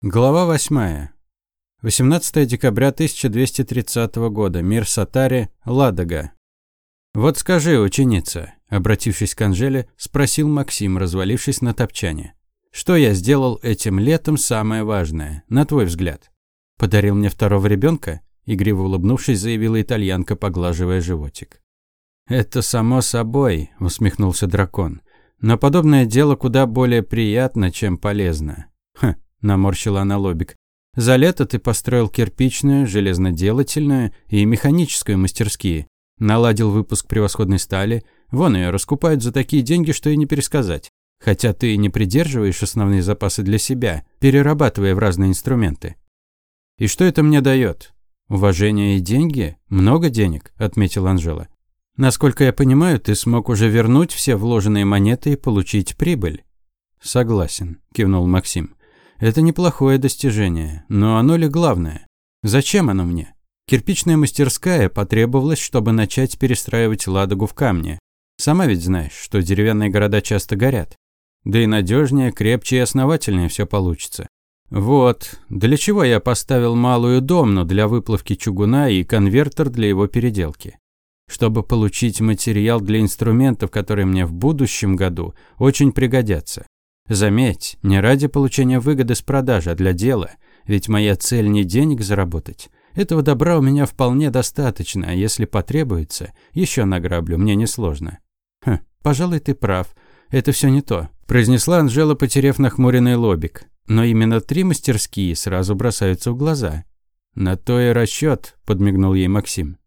Глава 8. 18 декабря 1230 года. Мир Сатари, Ладога. «Вот скажи, ученица», – обратившись к Анжеле, спросил Максим, развалившись на топчане. «Что я сделал этим летом самое важное, на твой взгляд?» «Подарил мне второго ребенка?» – игриво улыбнувшись, заявила итальянка, поглаживая животик. «Это само собой», – усмехнулся дракон. «Но подобное дело куда более приятно, чем полезно. Хм, наморщила она лобик. За лето ты построил кирпичную, железноделательную и механическую мастерские. Наладил выпуск превосходной стали. Вон ее раскупают за такие деньги, что и не пересказать. Хотя ты не придерживаешь основные запасы для себя, перерабатывая в разные инструменты. И что это мне дает? Уважение и деньги? Много денег, отметил Анжела. Насколько я понимаю, ты смог уже вернуть все вложенные монеты и получить прибыль. Согласен, кивнул Максим. Это неплохое достижение, но оно ли главное? Зачем оно мне? Кирпичная мастерская потребовалась, чтобы начать перестраивать Ладогу в камне. Сама ведь знаешь, что деревянные города часто горят. Да и надежнее, крепче и основательнее все получится. Вот, для чего я поставил малую домну для выплавки чугуна и конвертер для его переделки. Чтобы получить материал для инструментов, которые мне в будущем году очень пригодятся. Заметь, не ради получения выгоды с продажи, а для дела. Ведь моя цель не денег заработать. Этого добра у меня вполне достаточно, а если потребуется, еще награблю, мне несложно. Хм, пожалуй, ты прав. Это все не то, произнесла Анжела, потеряв нахмуренный лобик. Но именно три мастерские сразу бросаются в глаза. На то и расчет, подмигнул ей Максим.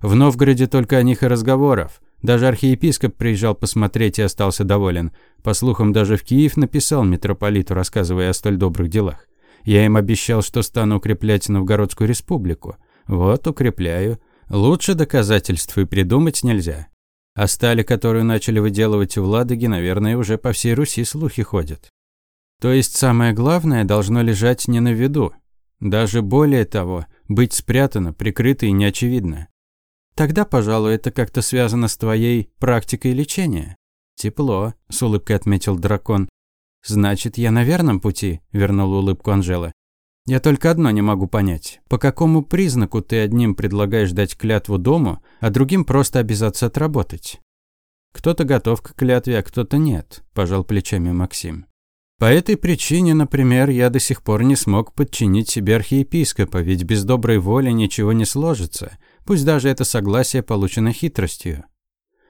В Новгороде только о них и разговоров. Даже архиепископ приезжал посмотреть и остался доволен. По слухам, даже в Киев написал митрополиту, рассказывая о столь добрых делах. Я им обещал, что стану укреплять Новгородскую республику. Вот, укрепляю. Лучше доказательств и придумать нельзя. О стали, которую начали выделывать в Ладоге, наверное, уже по всей Руси слухи ходят. То есть самое главное должно лежать не на виду. Даже более того, быть спрятано, прикрыто и неочевидно. Тогда, пожалуй, это как-то связано с твоей практикой лечения. Тепло, с улыбкой отметил дракон. Значит, я на верном пути, вернула улыбку Анжела. Я только одно не могу понять. По какому признаку ты одним предлагаешь дать клятву дому, а другим просто обязаться отработать? Кто-то готов к клятве, а кто-то нет, пожал плечами Максим. По этой причине, например, я до сих пор не смог подчинить себе архиепископа, ведь без доброй воли ничего не сложится. Пусть даже это согласие получено хитростью.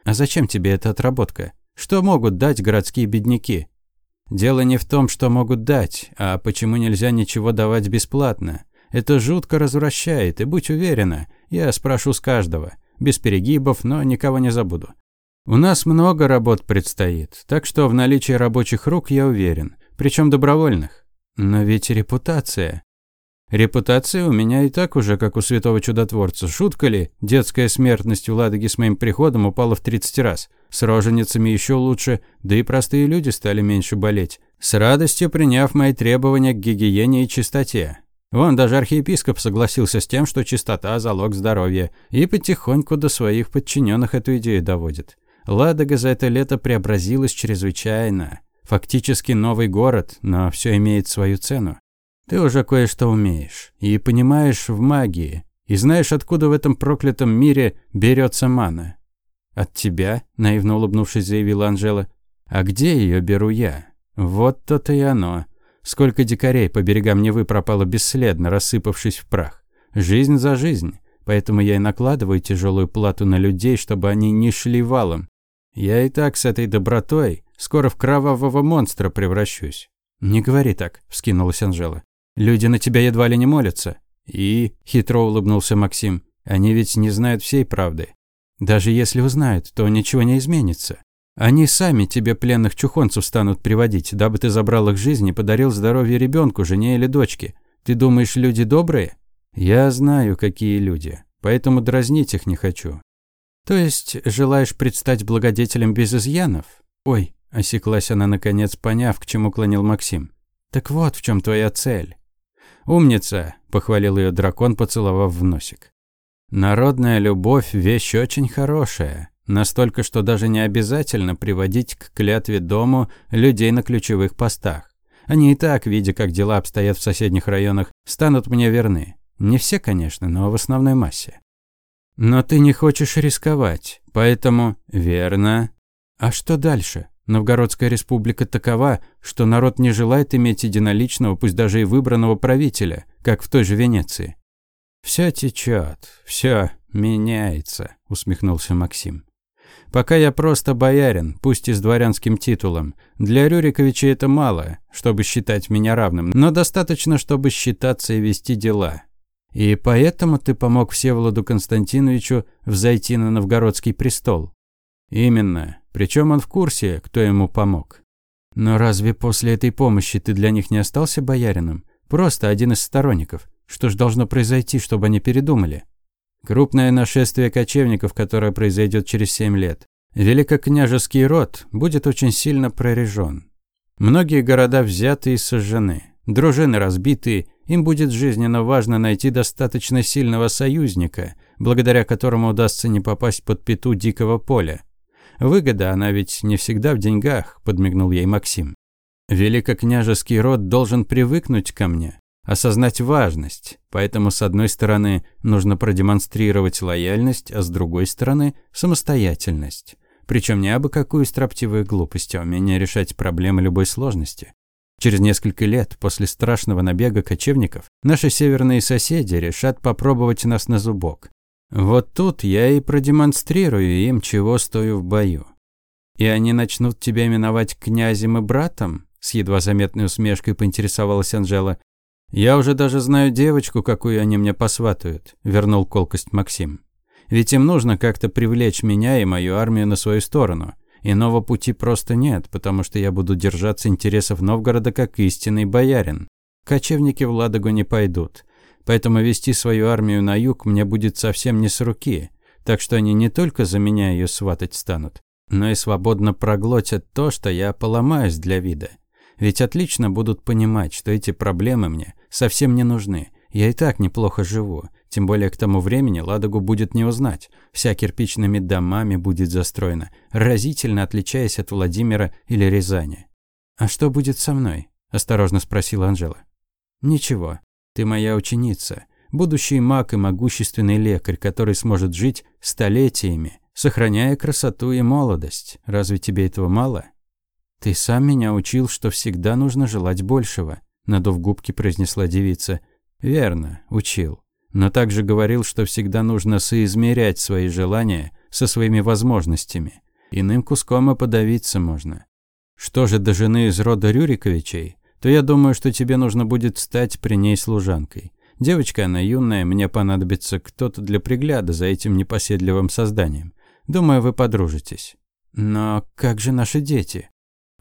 А зачем тебе эта отработка? Что могут дать городские бедняки? Дело не в том, что могут дать, а почему нельзя ничего давать бесплатно. Это жутко развращает, и будь уверена, я спрошу с каждого. Без перегибов, но никого не забуду. У нас много работ предстоит, так что в наличии рабочих рук я уверен, причем добровольных. Но ведь репутация. Репутация у меня и так уже, как у святого чудотворца. Шутка ли? Детская смертность в Ладоге с моим приходом упала в 30 раз. С роженицами еще лучше, да и простые люди стали меньше болеть. С радостью приняв мои требования к гигиене и чистоте. Вон, даже архиепископ согласился с тем, что чистота – залог здоровья, и потихоньку до своих подчиненных эту идею доводит. Ладога за это лето преобразилась чрезвычайно. Фактически новый город, но все имеет свою цену. Ты уже кое-что умеешь и понимаешь в магии, и знаешь, откуда в этом проклятом мире берется мана. От тебя, наивно улыбнувшись, заявила Анжела. А где ее беру я? Вот то-то и оно. Сколько дикарей по берегам Невы пропало бесследно, рассыпавшись в прах. Жизнь за жизнь. Поэтому я и накладываю тяжелую плату на людей, чтобы они не шли валом. Я и так с этой добротой скоро в кровавого монстра превращусь. «Не говори так», – вскинулась Анжела. Люди на тебя едва ли не молятся. И, хитро улыбнулся Максим, они ведь не знают всей правды. Даже если узнают, то ничего не изменится. Они сами тебе пленных чухонцев станут приводить, дабы ты забрал их жизнь и подарил здоровье ребенку, жене или дочке. Ты думаешь, люди добрые? Я знаю, какие люди, поэтому дразнить их не хочу. То есть, желаешь предстать благодетелем без изъянов? Ой, осеклась она наконец, поняв, к чему клонил Максим. Так вот в чем твоя цель. «Умница!» – похвалил ее дракон, поцеловав в носик. «Народная любовь – вещь очень хорошая. Настолько, что даже не обязательно приводить к клятве дому людей на ключевых постах. Они и так, видя, как дела обстоят в соседних районах, станут мне верны. Не все, конечно, но в основной массе. Но ты не хочешь рисковать, поэтому... Верно. А что дальше? Новгородская республика такова, что народ не желает иметь единоличного, пусть даже и выбранного правителя, как в той же Венеции. «Все течет, все меняется», – усмехнулся Максим. «Пока я просто боярин, пусть и с дворянским титулом. Для Рюриковича это мало, чтобы считать меня равным, но достаточно, чтобы считаться и вести дела. И поэтому ты помог Всеволоду Константиновичу взойти на новгородский престол?» «Именно. Причем он в курсе, кто ему помог. Но разве после этой помощи ты для них не остался боярином? Просто один из сторонников. Что ж должно произойти, чтобы они передумали? Крупное нашествие кочевников, которое произойдет через семь лет. Великокняжеский род будет очень сильно прорежен. Многие города взяты и сожжены. Дружины разбиты, им будет жизненно важно найти достаточно сильного союзника, благодаря которому удастся не попасть под пету дикого поля. Выгода, она ведь не всегда в деньгах, подмигнул ей Максим. Великокняжеский род должен привыкнуть ко мне, осознать важность. Поэтому, с одной стороны, нужно продемонстрировать лояльность, а с другой стороны – самостоятельность. Причем не абы какую строптивую глупость, а умение решать проблемы любой сложности. Через несколько лет после страшного набега кочевников наши северные соседи решат попробовать нас на зубок. Вот тут я и продемонстрирую им, чего стою в бою. И они начнут тебя именовать князем и братом? С едва заметной усмешкой поинтересовалась Анжела. Я уже даже знаю девочку, какую они мне посватают, вернул колкость Максим. Ведь им нужно как-то привлечь меня и мою армию на свою сторону. Иного пути просто нет, потому что я буду держаться интересов Новгорода как истинный боярин. Кочевники в Ладогу не пойдут. Поэтому вести свою армию на юг мне будет совсем не с руки. Так что они не только за меня ее сватать станут, но и свободно проглотят то, что я поломаюсь для вида. Ведь отлично будут понимать, что эти проблемы мне совсем не нужны. Я и так неплохо живу. Тем более к тому времени Ладогу будет не узнать. Вся кирпичными домами будет застроена, разительно отличаясь от Владимира или Рязани. «А что будет со мной?» – осторожно спросила Анжела. «Ничего. Ты моя ученица, будущий маг и могущественный лекарь, который сможет жить столетиями, сохраняя красоту и молодость. Разве тебе этого мало? Ты сам меня учил, что всегда нужно желать большего, надув губки, произнесла девица. Верно, учил. Но также говорил, что всегда нужно соизмерять свои желания со своими возможностями. Иным куском и подавиться можно. Что же до жены из рода Рюриковичей? То я думаю, что тебе нужно будет стать при ней служанкой. Девочка она юная, мне понадобится кто-то для пригляда за этим непоседливым созданием. Думаю, вы подружитесь. Но как же наши дети?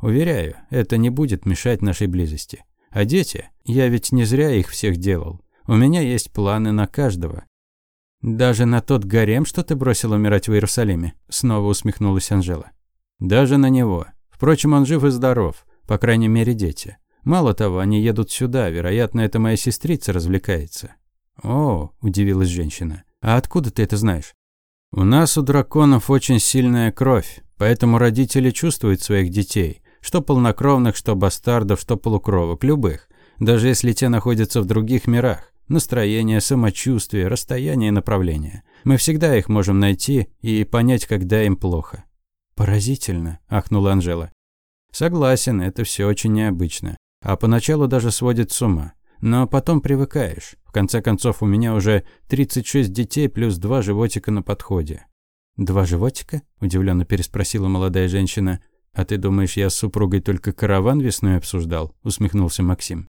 Уверяю, это не будет мешать нашей близости. А дети? Я ведь не зря их всех делал. У меня есть планы на каждого. Даже на тот гарем, что ты бросил умирать в Иерусалиме? Снова усмехнулась Анжела. Даже на него. Впрочем, он жив и здоров. По крайней мере, дети. Мало того, они едут сюда, вероятно, это моя сестрица развлекается. О, удивилась женщина. А откуда ты это знаешь? У нас у драконов очень сильная кровь, поэтому родители чувствуют своих детей, что полнокровных, что бастардов, что полукровок, любых, даже если те находятся в других мирах. Настроение, самочувствие, расстояние и направление. Мы всегда их можем найти и понять, когда им плохо. Поразительно, ахнула Анжела. Согласен, это все очень необычно. А поначалу даже сводит с ума. Но потом привыкаешь. В конце концов, у меня уже 36 детей плюс два животика на подходе. «Два животика?» – удивленно переспросила молодая женщина. «А ты думаешь, я с супругой только караван весной обсуждал?» – усмехнулся Максим.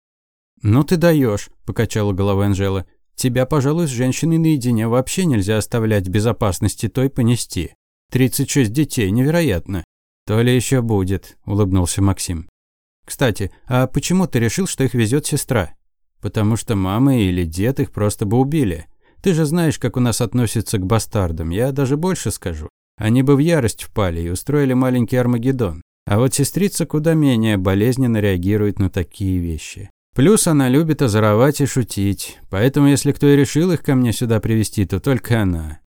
«Ну ты даешь», – покачала головой Анжела. «Тебя, пожалуй, с женщиной наедине вообще нельзя оставлять безопасности той понести. 36 детей, невероятно». «То ли еще будет», – улыбнулся Максим. Кстати, а почему ты решил, что их везет сестра? Потому что мама или дед их просто бы убили. Ты же знаешь, как у нас относятся к бастардам. Я даже больше скажу. Они бы в ярость впали и устроили маленький Армагеддон. А вот сестрица куда менее болезненно реагирует на такие вещи. Плюс она любит озоровать и шутить. Поэтому, если кто и решил их ко мне сюда привести, то только она.